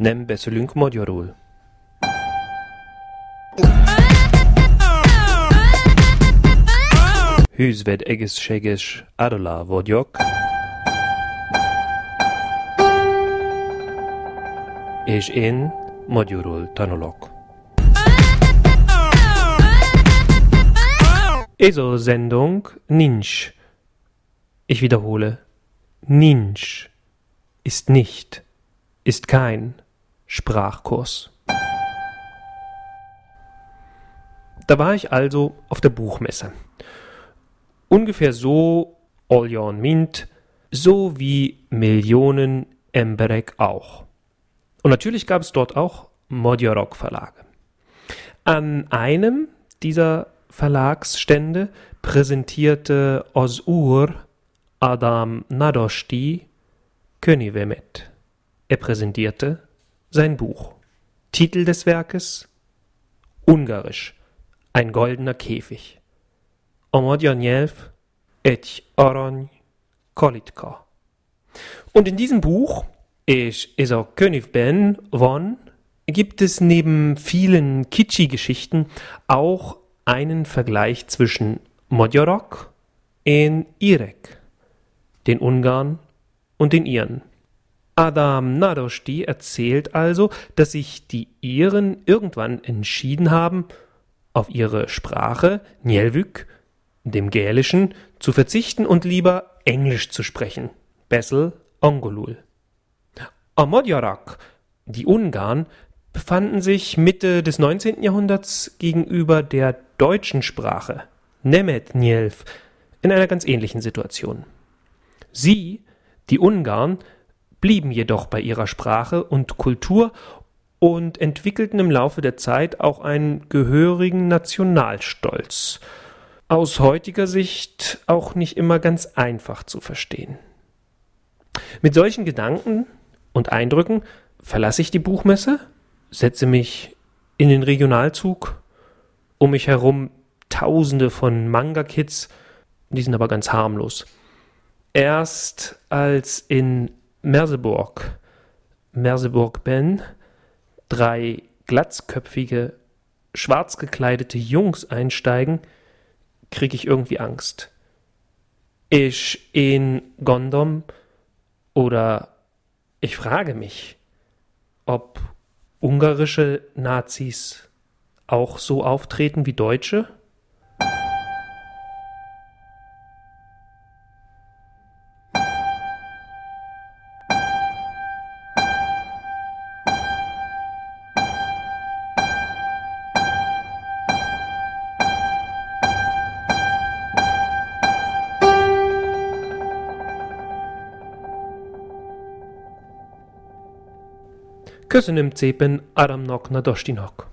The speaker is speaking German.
nem beszélünk magyarul. Hűzved egészséges Adela vagyok. És én magyarul tanulok. ESO Sendung nincs. Ich wiederhole. Ninch ist nicht, ist kein Sprachkurs. Da war ich also auf der Buchmesse. Ungefähr so Oljon Mint, so wie Millionen Emberek auch. Und natürlich gab es dort auch Modjorok Verlage. An einem dieser Verlagsstände präsentierte Osur Adam Nadoshti Könivemet. Er präsentierte sein Buch. Titel des Werkes Ungarisch Ein goldener Käfig. Omodjanjelv egy arany kolitka. Und in diesem Buch, ich is a Königsben von, gibt es neben vielen Kitschi-Geschichten auch einen Vergleich zwischen Modjorok und Irek, den Ungarn und den Iren. Adam Nadoshti erzählt also, dass sich die Iren irgendwann entschieden haben, auf ihre Sprache, Njelvük, dem Gälischen, zu verzichten und lieber Englisch zu sprechen. Bessel Ongolul. Amodjarak, die Ungarn, befanden sich Mitte des 19. Jahrhunderts gegenüber der deutschen Sprache, Nemet Njelf, in einer ganz ähnlichen Situation. Sie, die Ungarn, blieben jedoch bei ihrer Sprache und Kultur und entwickelten im Laufe der Zeit auch einen gehörigen Nationalstolz, aus heutiger Sicht auch nicht immer ganz einfach zu verstehen. Mit solchen Gedanken und Eindrücken verlasse ich die Buchmesse, setze mich in den Regionalzug, um mich herum Tausende von Manga-Kids, die sind aber ganz harmlos. Erst als in Merseburg, Merseburg-Ben, drei glatzköpfige, schwarz gekleidete Jungs einsteigen, kriege ich irgendwie Angst. Ich in Gondom oder ich frage mich, ob ungarische Nazis auch so auftreten wie Deutsche? Köszönöm szépen Aramnak Nadostinak.